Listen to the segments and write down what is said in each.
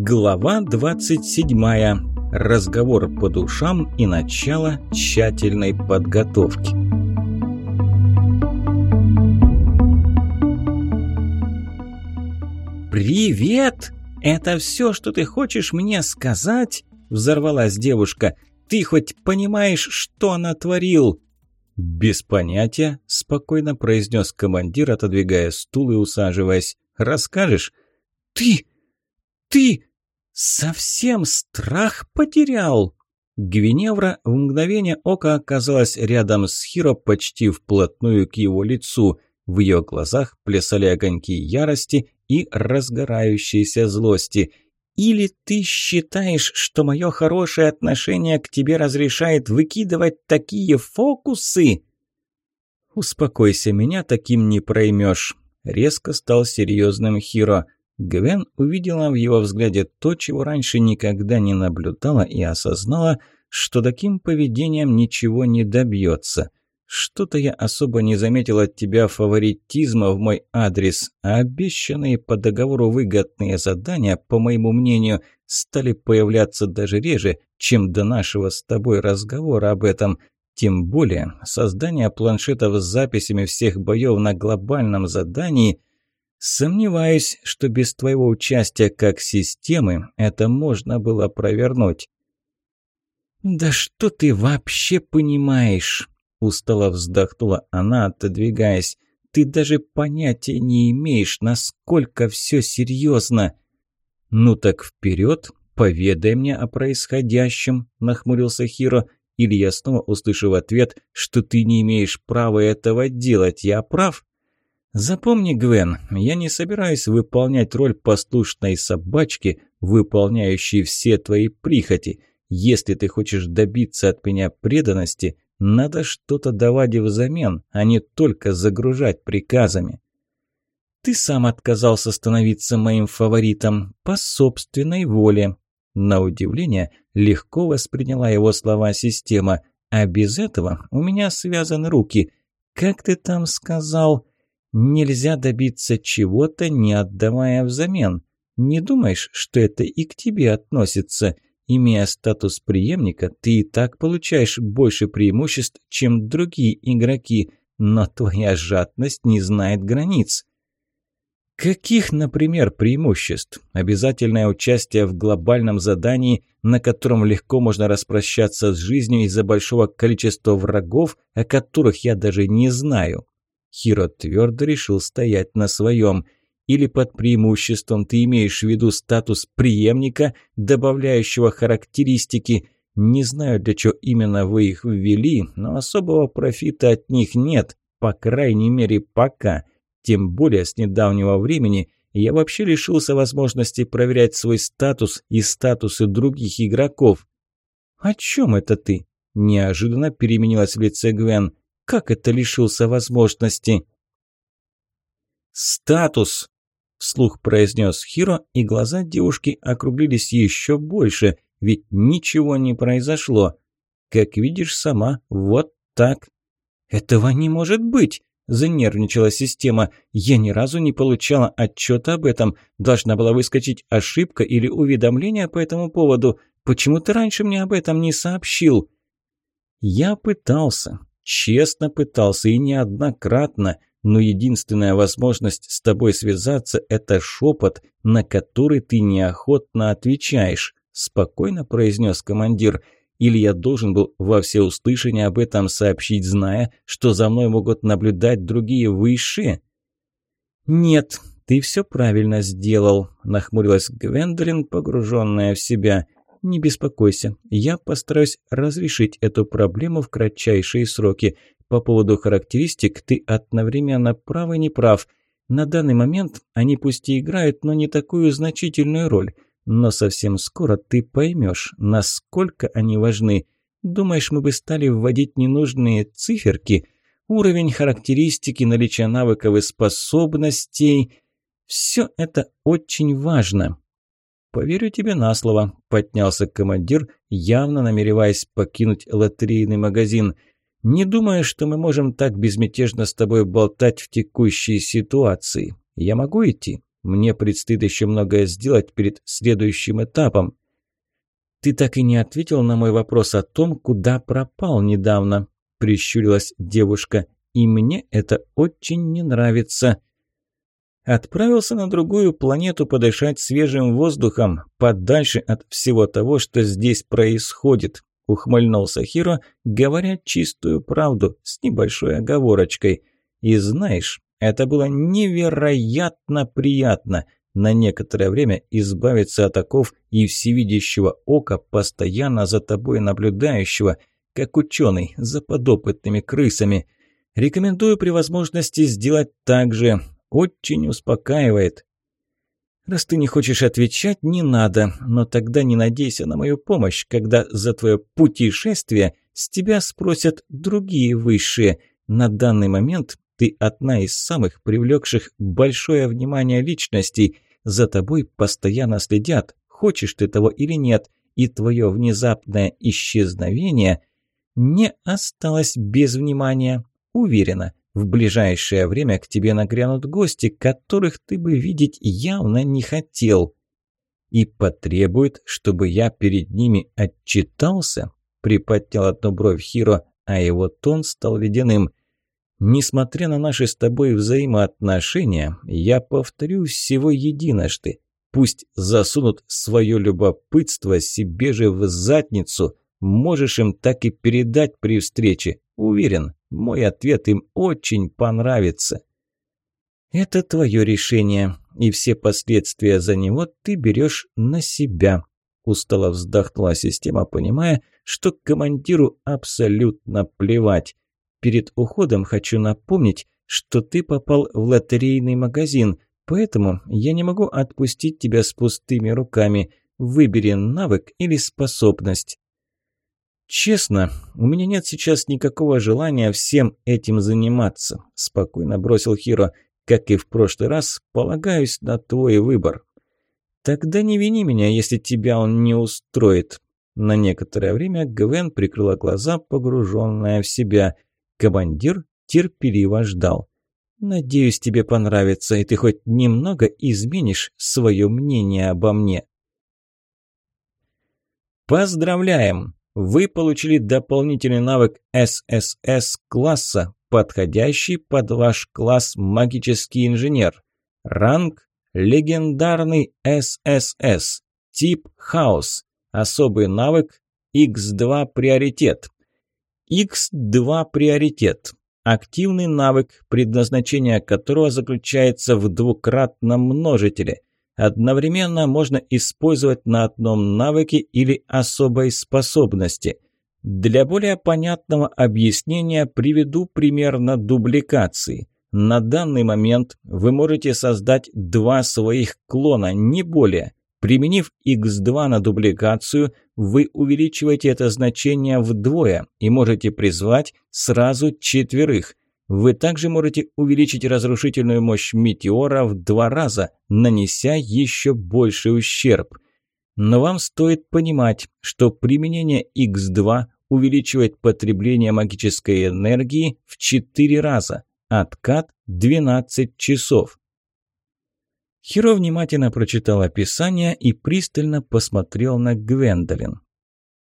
Глава 27. Разговор по душам и начало тщательной подготовки. «Привет! Это все, что ты хочешь мне сказать?» – взорвалась девушка. «Ты хоть понимаешь, что натворил?» «Без понятия», – спокойно произнес командир, отодвигая стул и усаживаясь. «Расскажешь?» «Ты! Ты! Совсем страх потерял!» Гвиневра в мгновение ока оказалась рядом с Хиро почти вплотную к его лицу. В ее глазах плясали огоньки ярости и разгорающейся злости. «Или ты считаешь, что мое хорошее отношение к тебе разрешает выкидывать такие фокусы?» «Успокойся, меня таким не проймешь», — резко стал серьезным Хиро. Гвен увидела в его взгляде то, чего раньше никогда не наблюдала и осознала, что таким поведением ничего не добьется. Что-то я особо не заметил от тебя фаворитизма в мой адрес, а обещанные по договору выгодные задания, по моему мнению, стали появляться даже реже, чем до нашего с тобой разговора об этом. Тем более, создание планшетов с записями всех боев на глобальном задании – Сомневаюсь, что без твоего участия как системы это можно было провернуть. «Да что ты вообще понимаешь?» Устало вздохнула она, отодвигаясь. «Ты даже понятия не имеешь, насколько все серьезно!» «Ну так вперед, поведай мне о происходящем», – нахмурился Хиро. «Или я снова услышу в ответ, что ты не имеешь права этого делать. Я прав?» «Запомни, Гвен, я не собираюсь выполнять роль послушной собачки, выполняющей все твои прихоти. Если ты хочешь добиться от меня преданности, надо что-то давать взамен, а не только загружать приказами. Ты сам отказался становиться моим фаворитом по собственной воле. На удивление, легко восприняла его слова система, а без этого у меня связаны руки. Как ты там сказал? Нельзя добиться чего-то, не отдавая взамен. Не думаешь, что это и к тебе относится – Имея статус преемника, ты и так получаешь больше преимуществ, чем другие игроки, но твоя жадность не знает границ. Каких, например, преимуществ? Обязательное участие в глобальном задании, на котором легко можно распрощаться с жизнью из-за большого количества врагов, о которых я даже не знаю. Хиро твердо решил стоять на своем – или под преимуществом ты имеешь в виду статус преемника, добавляющего характеристики? Не знаю, для чего именно вы их ввели, но особого профита от них нет, по крайней мере пока. Тем более с недавнего времени я вообще лишился возможности проверять свой статус и статусы других игроков. «О чем это ты?» – неожиданно переменилась в лице Гвен. «Как это лишился возможности?» «Статус!» Вслух произнес Хиро, и глаза девушки округлились еще больше, ведь ничего не произошло. Как видишь сама, вот так. «Этого не может быть!» – занервничала система. «Я ни разу не получала отчета об этом. Должна была выскочить ошибка или уведомление по этому поводу. Почему ты раньше мне об этом не сообщил?» «Я пытался, честно пытался и неоднократно но единственная возможность с тобой связаться – это шепот, на который ты неохотно отвечаешь», – спокойно произнес командир. «Или я должен был во всеуслышание об этом сообщить, зная, что за мной могут наблюдать другие высшие?» «Нет, ты все правильно сделал», – нахмурилась Гвендолин, погруженная в себя. «Не беспокойся, я постараюсь разрешить эту проблему в кратчайшие сроки. По поводу характеристик ты одновременно прав и не прав. На данный момент они пусть и играют, но не такую значительную роль. Но совсем скоро ты поймешь, насколько они важны. Думаешь, мы бы стали вводить ненужные циферки? Уровень характеристики, наличие навыков и способностей – все это очень важно. «Поверю тебе на слово», – поднялся командир, явно намереваясь покинуть лотерейный магазин – не думаю, что мы можем так безмятежно с тобой болтать в текущей ситуации. Я могу идти? Мне предстоит еще многое сделать перед следующим этапом. Ты так и не ответил на мой вопрос о том, куда пропал недавно, прищурилась девушка. И мне это очень не нравится. Отправился на другую планету подышать свежим воздухом, подальше от всего того, что здесь происходит, ухмыльнулся Хиро, говоря чистую правду с небольшой оговорочкой. И знаешь, это было невероятно приятно на некоторое время избавиться от оков и всевидящего ока, постоянно за тобой наблюдающего, как ученый за подопытными крысами. Рекомендую при возможности сделать так же, очень успокаивает. Раз ты не хочешь отвечать, не надо, но тогда не надейся на мою помощь, когда за твое путешествие с тебя спросят другие высшие. На данный момент ты одна из самых привлекших большое внимание личностей. За тобой постоянно следят, хочешь ты того или нет, и твое внезапное исчезновение не осталось без внимания. Уверена, в ближайшее время к тебе нагрянут гости, которых ты бы видеть явно не хотел. И потребует, чтобы я перед ними отчитался?» Приподнял одну бровь Хиро, а его тон стал ледяным. «Несмотря на наши с тобой взаимоотношения, я повторю всего единожды. Пусть засунут свое любопытство себе же в задницу. Можешь им так и передать при встрече. Уверен, мой ответ им очень понравится. Это твое решение, и все последствия за него ты берешь на себя. Устало вздохнула система, понимая, что командиру абсолютно плевать. Перед уходом хочу напомнить, что ты попал в лотерейный магазин, поэтому я не могу отпустить тебя с пустыми руками. Выбери навык или способность. «Честно, у меня нет сейчас никакого желания всем этим заниматься», – спокойно бросил Хиро. «Как и в прошлый раз, полагаюсь на твой выбор». «Тогда не вини меня, если тебя он не устроит». На некоторое время Гвен прикрыла глаза, погруженная в себя. Командир терпеливо ждал. «Надеюсь, тебе понравится, и ты хоть немного изменишь свое мнение обо мне». «Поздравляем!» Вы получили дополнительный навык ССС класса, подходящий под ваш класс магический инженер. Ранг – легендарный ССС. Тип – хаос. Особый навык – X2 приоритет. X2 приоритет. Активный навык, предназначение которого заключается в двукратном множителе – одновременно можно использовать на одном навыке или особой способности. Для более понятного объяснения приведу пример на дубликации. На данный момент вы можете создать два своих клона, не более. Применив x2 на дубликацию, вы увеличиваете это значение вдвое и можете призвать сразу четверых. Вы также можете увеличить разрушительную мощь метеора в два раза, нанеся еще больший ущерб. Но вам стоит понимать, что применение X2 увеличивает потребление магической энергии в 4 раза. Откат 12 часов. Хиро внимательно прочитал описание и пристально посмотрел на Гвендолин.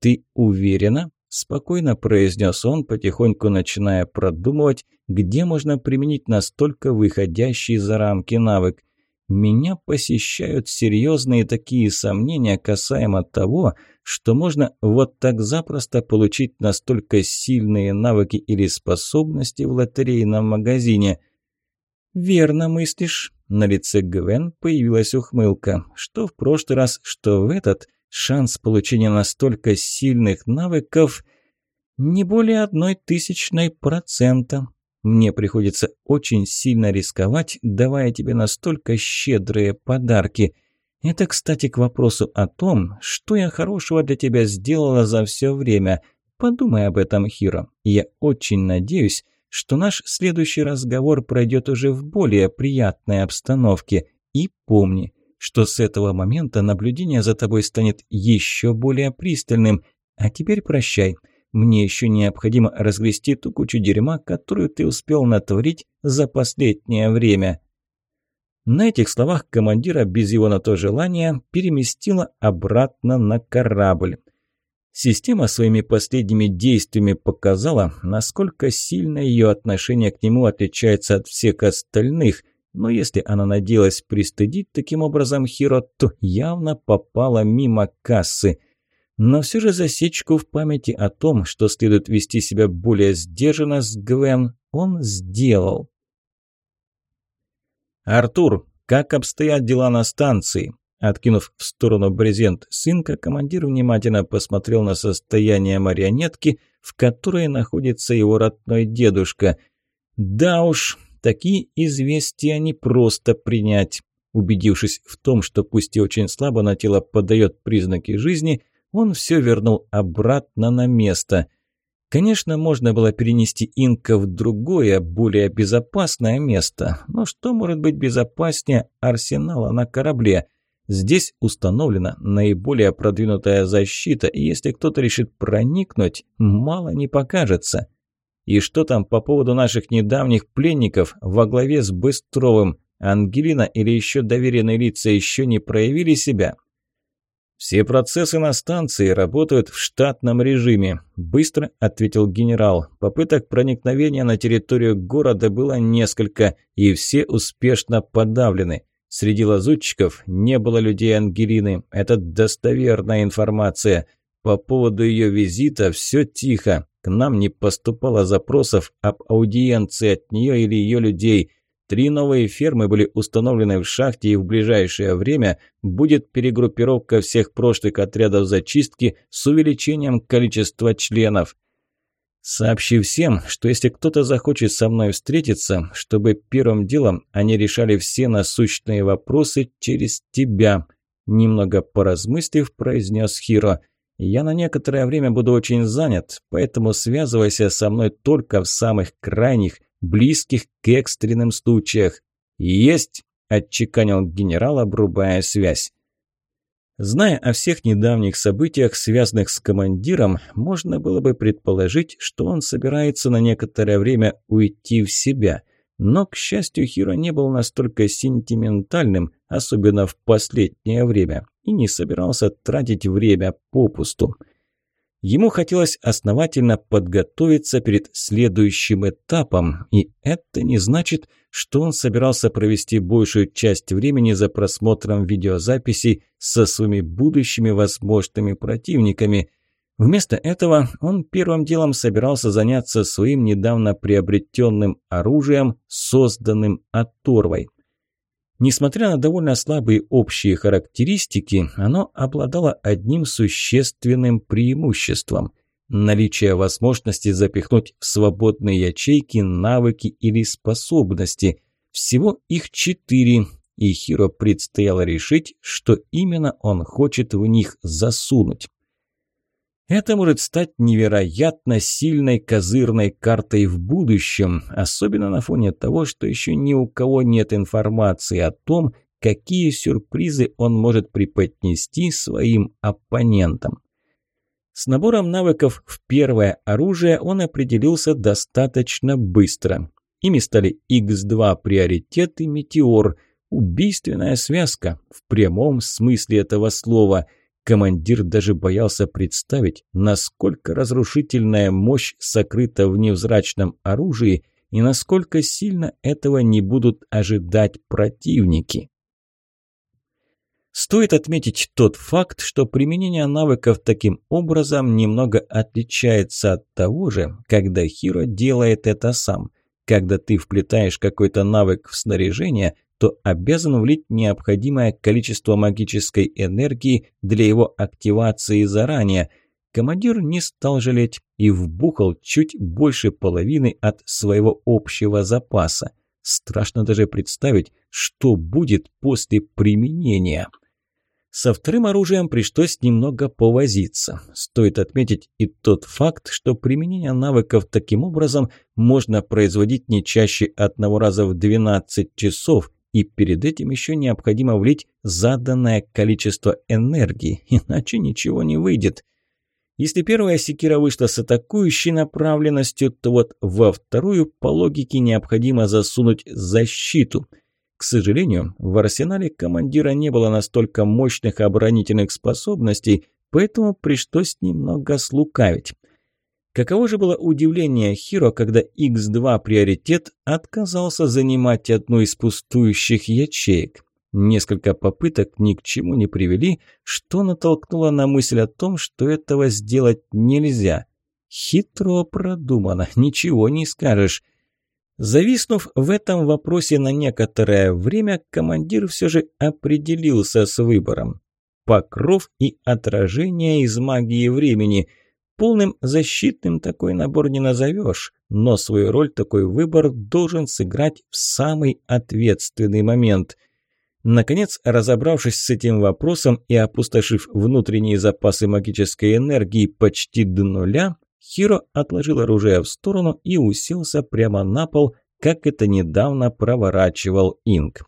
«Ты уверена?» Спокойно произнес он, потихоньку начиная продумывать, где можно применить настолько выходящий за рамки навык. Меня посещают серьезные такие сомнения касаемо того, что можно вот так запросто получить настолько сильные навыки или способности в лотерейном магазине. «Верно мыслишь», – на лице Гвен появилась ухмылка, что в прошлый раз, что в этот – Шанс получения настолько сильных навыков не более одной тысячной процента. Мне приходится очень сильно рисковать, давая тебе настолько щедрые подарки. Это, кстати, к вопросу о том, что я хорошего для тебя сделала за все время. Подумай об этом, Хиро. Я очень надеюсь, что наш следующий разговор пройдет уже в более приятной обстановке. И помни, что с этого момента наблюдение за тобой станет еще более пристальным. А теперь прощай. Мне еще необходимо разгрести ту кучу дерьма, которую ты успел натворить за последнее время». На этих словах командира без его на то желания переместила обратно на корабль. Система своими последними действиями показала, насколько сильно ее отношение к нему отличается от всех остальных, но если она надеялась пристыдить таким образом Хиро, то явно попала мимо кассы. Но все же засечку в памяти о том, что следует вести себя более сдержанно с Гвен, он сделал. «Артур, как обстоят дела на станции?» Откинув в сторону брезент сынка, командир внимательно посмотрел на состояние марионетки, в которой находится его родной дедушка. Да уж, такие известия не просто принять. Убедившись в том, что пусть и очень слабо, но тело подает признаки жизни, он все вернул обратно на место. Конечно, можно было перенести инка в другое, более безопасное место, но что может быть безопаснее арсенала на корабле – Здесь установлена наиболее продвинутая защита, и если кто-то решит проникнуть, мало не покажется. И что там по поводу наших недавних пленников во главе с Быстровым? Ангелина или еще доверенные лица еще не проявили себя? «Все процессы на станции работают в штатном режиме», – быстро ответил генерал. «Попыток проникновения на территорию города было несколько, и все успешно подавлены. Среди лазутчиков не было людей Ангелины. Это достоверная информация. По поводу ее визита все тихо. К нам не поступало запросов об аудиенции от нее или ее людей. Три новые фермы были установлены в шахте, и в ближайшее время будет перегруппировка всех прошлых отрядов зачистки с увеличением количества членов. Сообщи всем, что если кто-то захочет со мной встретиться, чтобы первым делом они решали все насущные вопросы через тебя», немного поразмыслив, произнес Хиро. «Я на некоторое время буду очень занят, поэтому связывайся со мной только в самых крайних, близких к экстренным случаях». «Есть!» – отчеканил генерал, обрубая связь. Зная о всех недавних событиях, связанных с командиром, можно было бы предположить, что он собирается на некоторое время уйти в себя. Но, к счастью, Хиро не был настолько сентиментальным, особенно в последнее время, и не собирался тратить время попусту. Ему хотелось основательно подготовиться перед следующим этапом, и это не значит, что он собирался провести большую часть времени за просмотром видеозаписей со своими будущими возможными противниками. Вместо этого он первым делом собирался заняться своим недавно приобретенным оружием, созданным оторвой. Несмотря на довольно слабые общие характеристики, оно обладало одним существенным преимуществом – наличие возможности запихнуть в свободные ячейки навыки или способности. Всего их четыре, и Хиро предстояло решить, что именно он хочет в них засунуть. Это может стать невероятно сильной козырной картой в будущем, особенно на фоне того, что еще ни у кого нет информации о том, какие сюрпризы он может преподнести своим оппонентам. С набором навыков в первое оружие он определился достаточно быстро. Ими стали X2 приоритет и Метеор, убийственная связка в прямом смысле этого слова – Командир даже боялся представить, насколько разрушительная мощь сокрыта в невзрачном оружии и насколько сильно этого не будут ожидать противники. Стоит отметить тот факт, что применение навыков таким образом немного отличается от того же, когда Хиро делает это сам. Когда ты вплетаешь какой-то навык в снаряжение, то обязан влить необходимое количество магической энергии для его активации заранее. Командир не стал жалеть и вбухал чуть больше половины от своего общего запаса. Страшно даже представить, что будет после применения. Со вторым оружием пришлось немного повозиться. Стоит отметить и тот факт, что применение навыков таким образом можно производить не чаще одного раза в 12 часов, и перед этим еще необходимо влить заданное количество энергии, иначе ничего не выйдет. Если первая секира вышла с атакующей направленностью, то вот во вторую по логике необходимо засунуть защиту. К сожалению, в арсенале командира не было настолько мощных оборонительных способностей, поэтому пришлось немного слукавить. Каково же было удивление Хиро, когда X2 приоритет отказался занимать одну из пустующих ячеек. Несколько попыток ни к чему не привели, что натолкнуло на мысль о том, что этого сделать нельзя. Хитро продумано, ничего не скажешь. Зависнув в этом вопросе на некоторое время, командир все же определился с выбором. Покров и отражение из магии времени. Полным защитным такой набор не назовешь, но свою роль такой выбор должен сыграть в самый ответственный момент. Наконец, разобравшись с этим вопросом и опустошив внутренние запасы магической энергии почти до нуля, Хиро отложил оружие в сторону и уселся прямо на пол, как это недавно проворачивал Инг.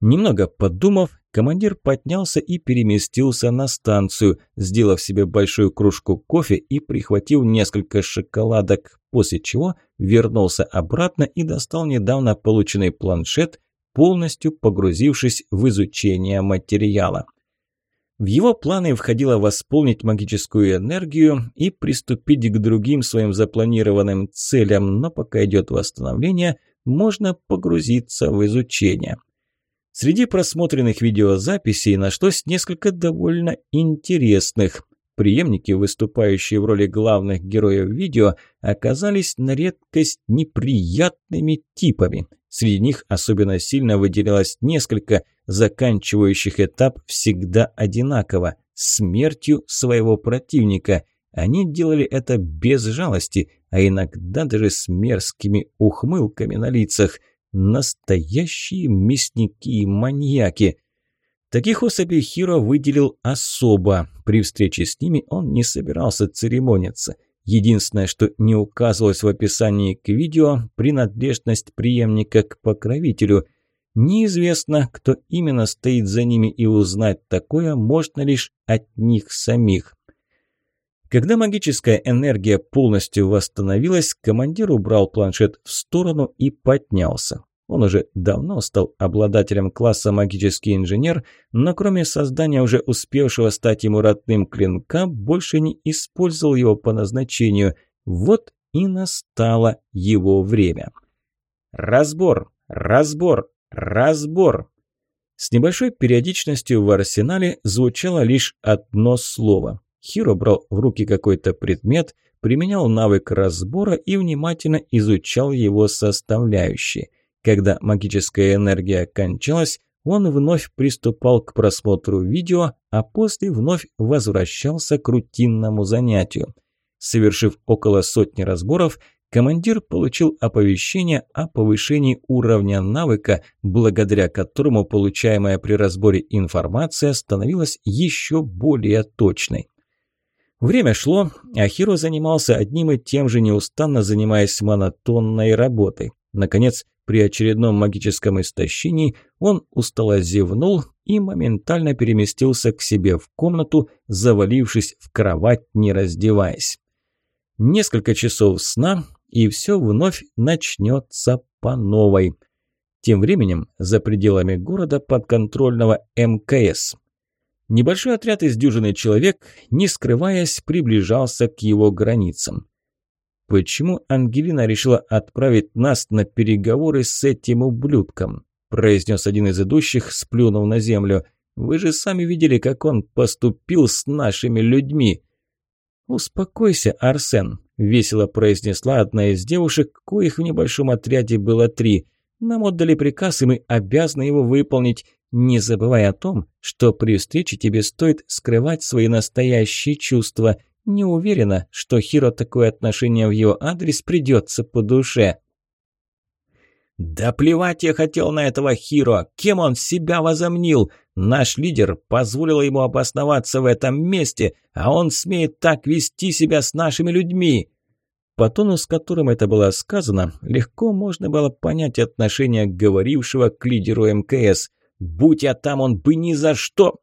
Немного подумав, командир поднялся и переместился на станцию, сделав себе большую кружку кофе и прихватив несколько шоколадок, после чего вернулся обратно и достал недавно полученный планшет, полностью погрузившись в изучение материала. В его планы входило восполнить магическую энергию и приступить к другим своим запланированным целям, но пока идет восстановление, можно погрузиться в изучение. Среди просмотренных видеозаписей нашлось несколько довольно интересных. Преемники, выступающие в роли главных героев видео, оказались на редкость неприятными типами. Среди них особенно сильно выделялось несколько, заканчивающих этап всегда одинаково – смертью своего противника. Они делали это без жалости, а иногда даже с мерзкими ухмылками на лицах. Настоящие мясники и маньяки – Таких особей Хиро выделил особо. При встрече с ними он не собирался церемониться. Единственное, что не указывалось в описании к видео – принадлежность преемника к покровителю. Неизвестно, кто именно стоит за ними, и узнать такое можно лишь от них самих. Когда магическая энергия полностью восстановилась, командир убрал планшет в сторону и поднялся. Он уже давно стал обладателем класса магический инженер, но кроме создания уже успевшего стать ему родным клинка, больше не использовал его по назначению. Вот и настало его время. Разбор, разбор, разбор. С небольшой периодичностью в арсенале звучало лишь одно слово. Хиро брал в руки какой-то предмет, применял навык разбора и внимательно изучал его составляющие – когда магическая энергия кончалась, он вновь приступал к просмотру видео, а после вновь возвращался к рутинному занятию. Совершив около сотни разборов, командир получил оповещение о повышении уровня навыка, благодаря которому получаемая при разборе информация становилась еще более точной. Время шло, а Хиро занимался одним и тем же, неустанно занимаясь монотонной работой. Наконец, при очередном магическом истощении он устало зевнул и моментально переместился к себе в комнату, завалившись в кровать, не раздеваясь. Несколько часов сна, и все вновь начнется по новой. Тем временем за пределами города подконтрольного МКС. Небольшой отряд из дюжины человек, не скрываясь, приближался к его границам. «Почему Ангелина решила отправить нас на переговоры с этим ублюдком?» произнес один из идущих, сплюнув на землю. «Вы же сами видели, как он поступил с нашими людьми!» «Успокойся, Арсен», – весело произнесла одна из девушек, коих в небольшом отряде было три. «Нам отдали приказ, и мы обязаны его выполнить. Не забывай о том, что при встрече тебе стоит скрывать свои настоящие чувства. Не уверена, что Хиро такое отношение в его адрес придется по душе. «Да плевать я хотел на этого Хиро! Кем он себя возомнил? Наш лидер позволил ему обосноваться в этом месте, а он смеет так вести себя с нашими людьми!» По тону, с которым это было сказано, легко можно было понять отношение говорившего к лидеру МКС. «Будь я там, он бы ни за что...»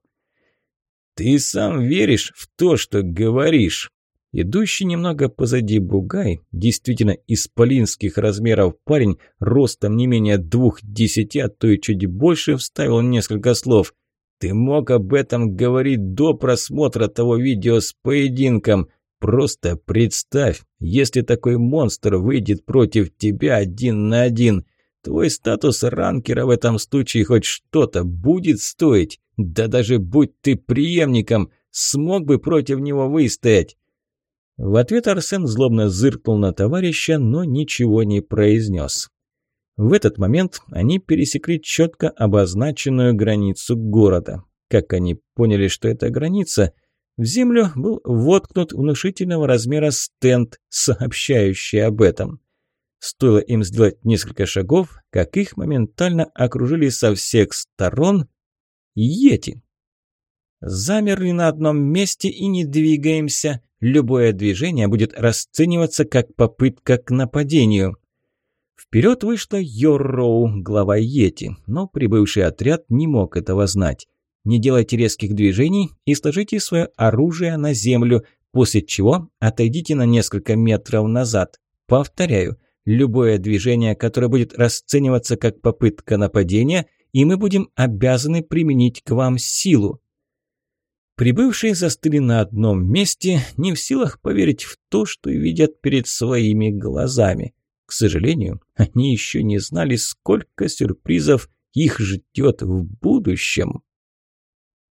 «Ты сам веришь в то, что говоришь?» Идущий немного позади Бугай, действительно исполинских размеров парень, ростом не менее двух десяти, а то и чуть больше, вставил несколько слов. «Ты мог об этом говорить до просмотра того видео с поединком. Просто представь, если такой монстр выйдет против тебя один на один. Твой статус ранкера в этом случае хоть что-то будет стоить. Да даже будь ты преемником, смог бы против него выстоять». В ответ Арсен злобно зыркнул на товарища, но ничего не произнес. В этот момент они пересекли четко обозначенную границу города. Как они поняли, что это граница, в землю был воткнут внушительного размера стенд, сообщающий об этом. Стоило им сделать несколько шагов, как их моментально окружили со всех сторон Йети. Замерли на одном месте и не двигаемся. Любое движение будет расцениваться как попытка к нападению. Вперед вышла Йорроу, глава Йети, но прибывший отряд не мог этого знать. Не делайте резких движений и сложите свое оружие на землю, после чего отойдите на несколько метров назад. Повторяю, любое движение, которое будет расцениваться как попытка нападения, и мы будем обязаны применить к вам силу. Прибывшие застыли на одном месте, не в силах поверить в то, что видят перед своими глазами. К сожалению, они еще не знали, сколько сюрпризов их ждет в будущем.